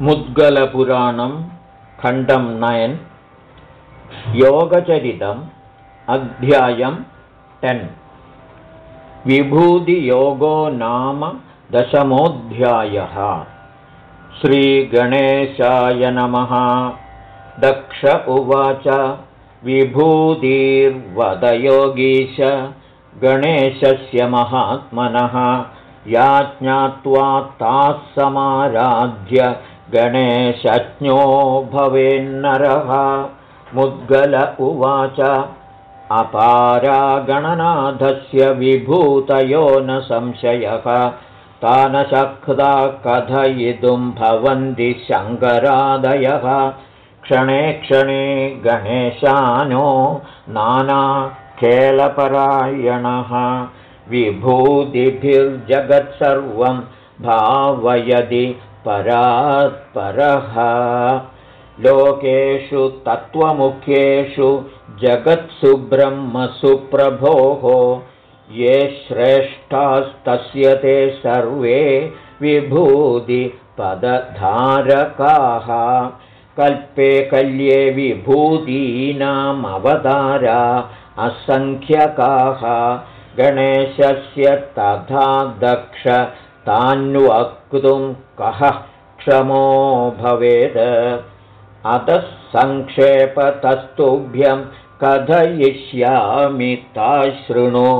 मुद्गलपुराणं खण्डं नयन् योगचरितम् अध्यायं टेन्। विभूतियोगो नाम दशमोऽध्यायः। श्रीगणेशाय नमः। दक्ष उवाच। विभूतिर्वदयोगीश। गणेशस्य महात्मनः। या ज्ञात्वा ताः समाराध्य गणेशज्ञो भवेन्नरः। मुद्गल उवाच अपारागणनाथस्य विभूतयो न संशयः। तानशक्ता कथयितुं भवन्ति शङ्करादयः। क्षणे क्षणे गणेशानो नानाखेलपरायणः। विभूतिभिर्जगत्सर्वं भावयदि परात्परः। लोकेषु तत्त्वमुख्येषु जगत्सु ब्रह्मसुप्रभोः ये श्रेष्ठास्तस्य ते सर्वे विभूतिपदधारकाः। कल्पे कल्ये विभूतीनामवतारा असङ्ख्यकाः। गणेशस्य तथा दक्ष तान्वक्तुं कः क्षमो भवेत् अतः सङ्क्षेपतस्तुभ्यं कथयिष्यामि ताशृणु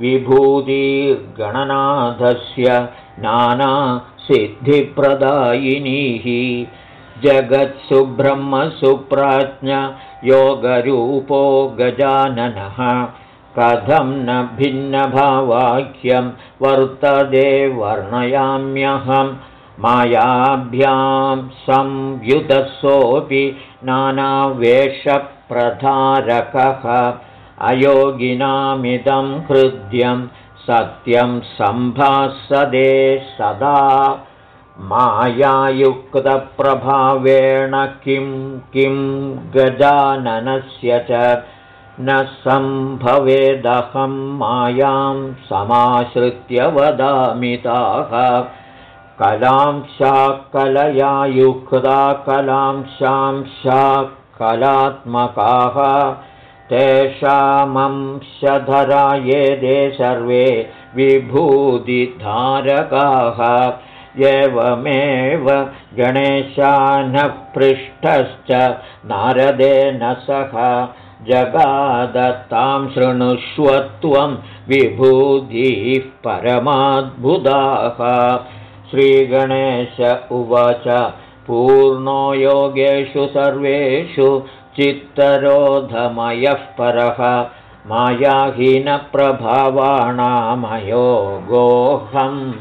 विभूतिर्गणनाथस्य नानासिद्धिप्रदायिनीः। जगत्सुब्रह्मसुप्राज्ञ योगरूपो गजाननः कथं न भिन्नभावाख्यं वर्तते वर्णयाम्यहं? मायाभ्यां संयुतसोऽपि नानावेषप्रधारकः। अयोगिनामिदं हृद्यं सत्यं सम्भासदे सदा। मायायुक्तप्रभावेण किं किं गजाननस्य च न सम्भवेदहं मायां समाश्रित्य वदामि ताः। कलांशा कलया युक्ता कलांशांशा कलात्मकाः। तेषामंशधरा ये दे सर्वे विभूतिधारकाः। एवमेव गणेशानः पृष्ठश्च नारदेन सह जगादत्तां शृणुष्व त्वं विभूतिः परमाद्भुताः। श्रीगणेश उवाच पूर्णो योगेषु सर्वेषु चित्तरोधमयः परः। मायाहीनप्रभावाणामयोगोऽहम्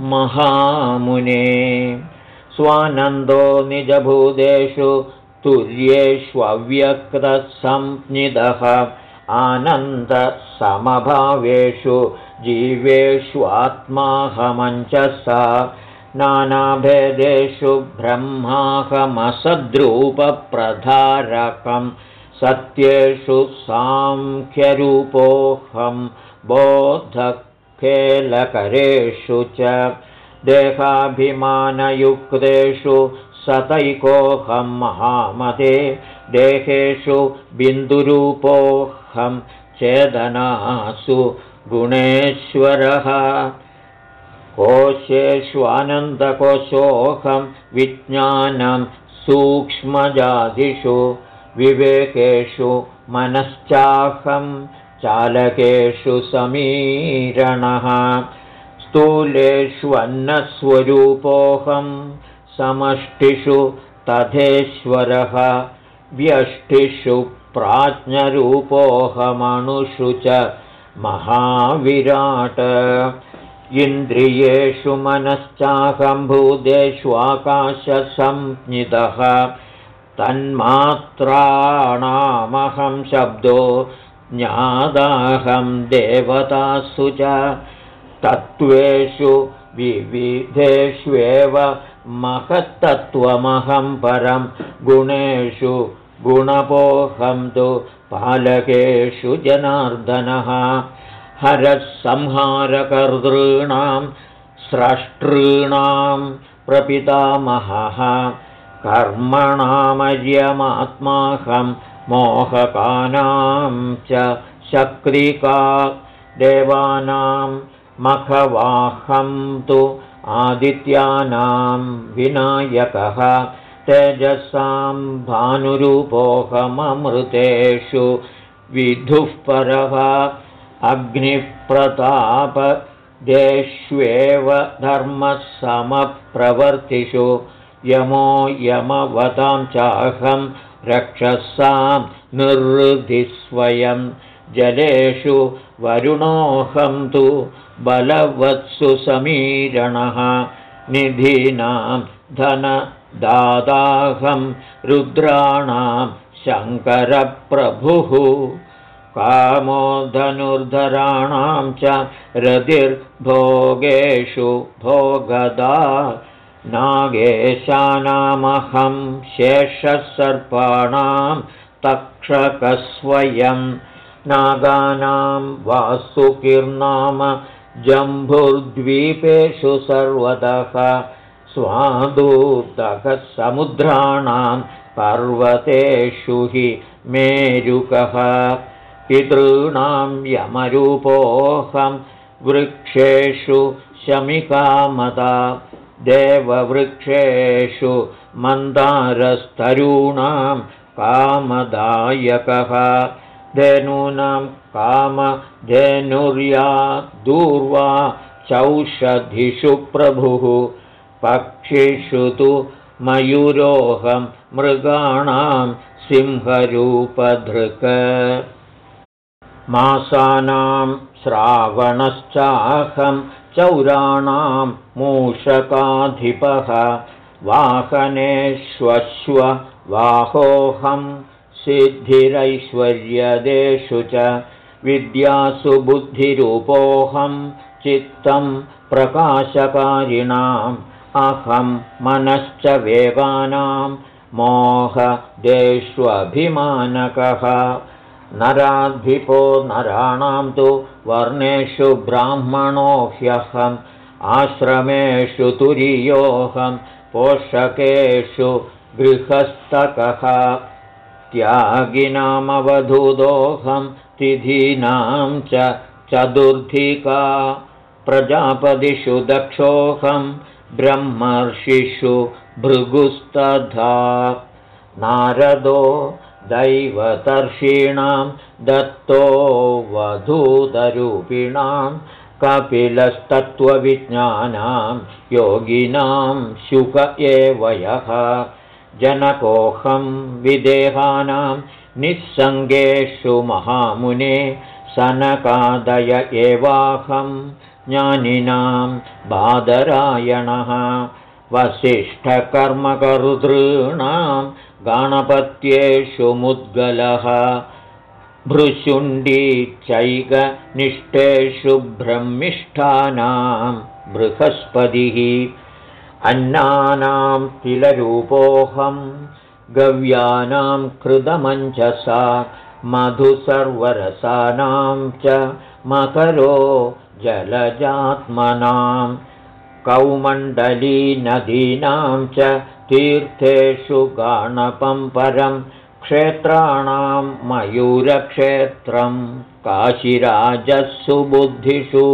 महामुने। स्वानन्दो निजभूतेषु तुर्येष्वव्यक्तसंज्ञितः। आनन्दसमभावेषु जीवेष्वात्माहमञ्चसा नानाभेदेषु ब्रह्माहमसद्रूपप्रधारकं सत्येषु साङ्ख्यरूपोऽहं बोधखेलकरेषु च। देहाभिमानयुक्तेषु सतैकोऽहं महामते देहेषु बिन्दुरूपोऽहं चेदनासु गुणेश्वरः। कोशेष्वानन्दकोशोऽहं विज्ञानं सूक्ष्मजातिषु विवेकेषु मनश्चाहं चालकेषु समीरणः। स्थूलेष्वन्नस्वरूपोऽहं समष्टिषु तथेश्वरः व्यष्टिषु प्राज्ञरूपोऽहमणुषु च महाविराट। इन्द्रियेषु मनश्चाकम्भूतेष्वाकाशसंज्ञितः तन्मात्राणामहं शब्दो ज्ञादाहं देवतासु च। तत्त्वेषु विविधेष्वेव महत्तत्त्वमहं परं गुणेषु गुणपोऽहं तु पालकेषु जनार्दनः। हरः संहारकर्तॄणां स्रष्टॄणां प्रपितामहः। कर्मणामर्यमात्माहं मोहकानां च शक्रिका देवानां मखवाहं तु आदित्यानां विनायकः तेजसां भानुरूपोऽहममृतेषु विधुः परः अग्निप्रतापदेष्वेव धर्मः समप्रवर्तिषु यमो यमवतां चाहं रक्षसां निर्हृदिस्वयं जलेषु वरुणोऽहं तु बलवत्सु समीरणः। निधीनां धनदादाहं रुद्राणां शङ्करप्रभुः। कामो धनुर्धराणां च रतिर्भोगेषु भोगदा। नागेशानामहं शेषसर्पाणां तक्षकस्वयं नागानां वासुकिर्नाम जम्बुर्द्वीपेषु सर्वतः स्वादूतकसमुद्राणां पर्वतेषु हि मेरुकः पितॄणां यमरूपोऽहं वृक्षेषु शमिकामदा देववृक्षेषु मन्दारस्तरूणां कामदायकः धेनूनां कामधेनुर्या दूर्वा चौषधिषु प्रभुः। पक्षिषु तु मयूरोऽहं मृगाणां सिंहरूपधृक। मासानां श्रावणश्चाहं चौराणां मूषकाधिपः। वाहनेष्वश्व वाहोऽहं सिद्धिरैश्वर्यदेषु च विद्यासु बुद्धिरूपोऽहं चित्तं प्रकाशकारिणाम् अहं मनश्च वेगानां मोहदेष्वभिमानकः। नराधिपो नराणां तु वर्णेषु ब्राह्मणो ह्यहम् आश्रमेषु तुरीयोऽहं पोषकेषु गृहस्थकः त्यागिनामवधूदोऽहं तिथीनां च चतुर्धिका प्रजापतिषु दक्षोऽहं ब्रह्मर्षिषु भृगुस्तथा नारदो दैवतर्षीणां दत्तो वधूतरूपिणां कपिलस्तत्त्वविज्ञानां योगिनां शुक एव यः जनकोऽहं विदेहानां निःसङ्गेषु महामुने सनकादय एवाहं ज्ञानिनां बादरायणः। वसिष्ठकर्मकर्तॄणां गणपत्येषु मुद्गलः। भृशुण्डी चैकनिष्ठेषु ब्रह्मिष्ठानां बृहस्पतिः अन्नानां तिलरूपोऽहं गव्यानां कृतमञ्चसा मधुसर्वरसानां च मकरो जलजात्मनां कौमण्डलीनदीनां च तीर्थेषु गाणपं परं क्षेत्राणां मयूरक्षेत्रं काशिराजस्सु बुद्धिषु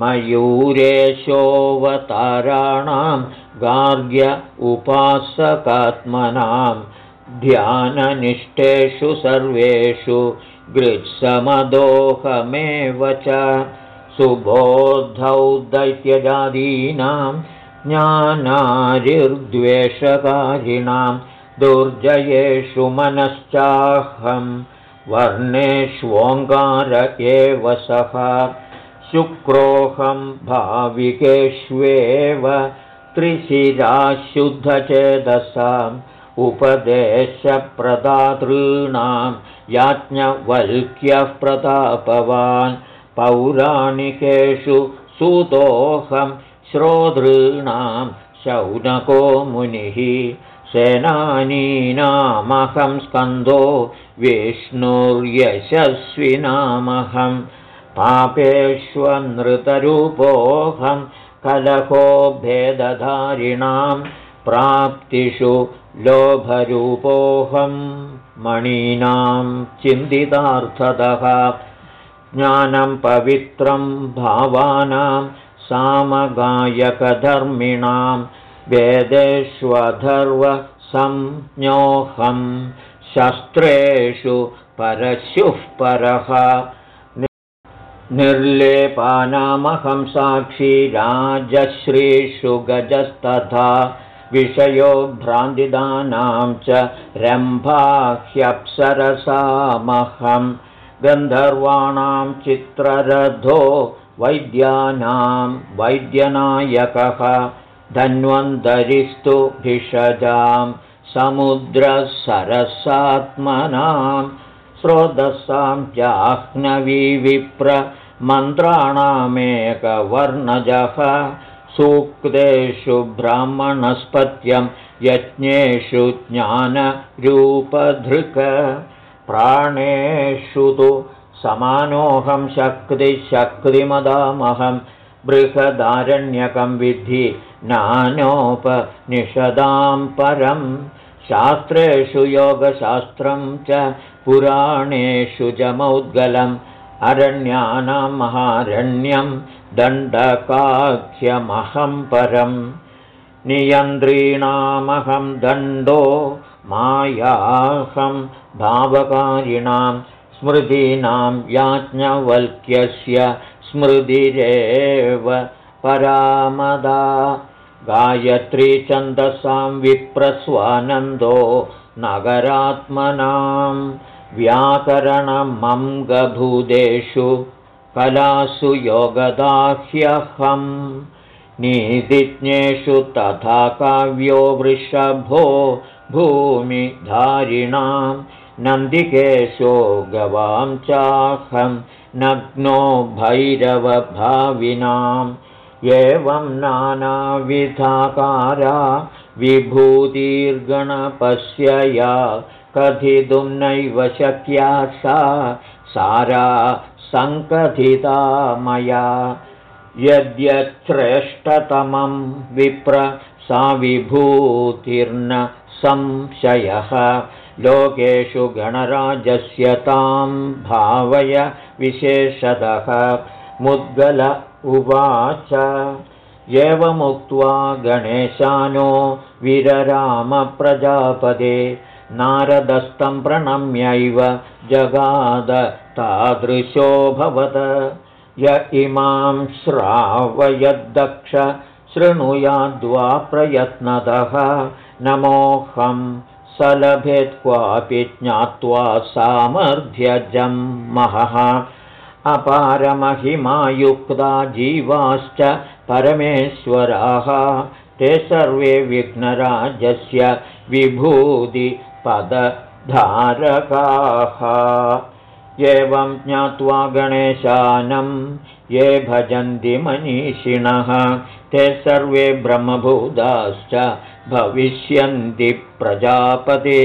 मयूरेशोऽवताराणां गार्ग्य उपासकात्मनां ध्याननिष्ठेषु सर्वेषु गृत्समदोहमेव च सुबोद्धौ दैत्यजादीनां ज्ञानारिर्द्वेषकारिणां दुर्जयेषु मनश्चाहं वर्णेष्वोङ्गार एव सः शुक्रोऽहं भाविकेष्वेव त्रिशिराशुद्धचेदसाम् उपदेशप्रदातॄणां याज्ञवल्क्यः प्रतापवान् पौराणिकेषु सूतोऽहं श्रोतॄणां शौनको मुनिः सेनानीनामहं स्कन्धो विष्णुर्यशस्विनामहं पापेष्वनृतरूपोऽहं कलहो भेदधारिणां प्राप्तिषु लोभरूपोऽहं मणीनां चिन्तितार्थतः ज्ञानं पवित्रं भावानां सामगायकधर्मिणां वेदेष्वधर्वसंज्ञोऽहं शस्त्रेषु परशुः परः निर्लेपानामहं साक्षी राजश्रीषु गजस्तथा विषयो भ्रान्तिदानां च रम्भाह्यप्सरसामहं गन्धर्वाणां चित्ररथो वैद्यानां वैद्यनायकः धन्वन्तरिस्तु भिषजां समुद्रसरसात्मनां स्रोतसां मन्त्राणामेकवर्णजः सूक्तेषु ब्राह्मणस्पत्यं यज्ञेषु ज्ञानरूपधृक। प्राणेषु तु समानोऽहं शक्तिशक्तिमदामहं बृहदारण्यकं विद्धि नानोपनिषदां परं। शास्त्रेषु योगशास्त्रं च पुराणेषु च मौद्गलम् अरण्यानां महारण्यं दण्डकाख्यमहं परं नियन्त्रीणामहं दण्डो मायाहं भावकारिणां स्मृतीनां याज्ञवल्क्यस्य स्मृतिरेव परामदा गायत्रीछन्दसां विप्रस्वानन्दो नगरात्मनां व्याकरणमङ्गभूतेषु कलासु योगदाह्यहं नीतिज्ञेषु तथा काव्यो वृषभो भूमिधारिणां नन्दिकेशो गवां चाहं नग्नो भैरवभाविनाम् एवं नानाविधाकारा विभूतिर्गणपश्यया कथितुं नैव शक्या सा। सारा सङ्कथिता मया। यद्यच्छ्रेष्ठतमं विप्र सा विभूतिर्न संशयः। लोकेषु गणराजस्य तां भावय विशेषतः। मुद्गल उवाच। एवमुक्त्वा गणेशानो विररामप्रजापदे नारदस्तं प्रणम्यैव जगाद तादृशोऽभवत् य इमां श्रावयद्दक्ष शृणुयाद्वा प्रयत्नतः नमोऽहं सलभेत् क्वापि ज्ञात्वा सामर्थ्यजं महः। अपारमहिमायुक्ता जीवाश्च परमेश्वराः। ते सर्वे विघ्नराजस्य विभूतिपदधारकाः एवं ज्ञात्वा गणेशानं ये भजन्ति मनीषिणः ते सर्वे ब्रह्मभूताश्च भविष्यन्ति प्रजापते।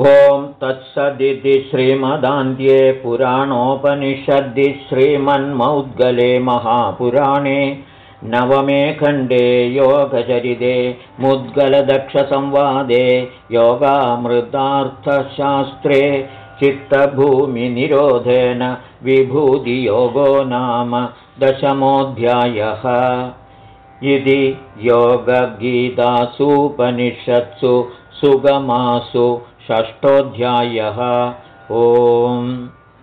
ॐ तत्सदिति श्रीमदान्त्ये पुराणोपनिषद्दि श्रीमन्मौद्गले महापुराणे नवमे खण्डे योगचरिते मुद्गलदक्षसंवादे योगामृतार्थशास्त्रे चित्तभूमिनिरोधेन विभूतियोगो नाम दशमोऽध्यायः। इति योगगीतासूपनिषत्सु सुगमासु षष्ठोऽध्यायः। ओम्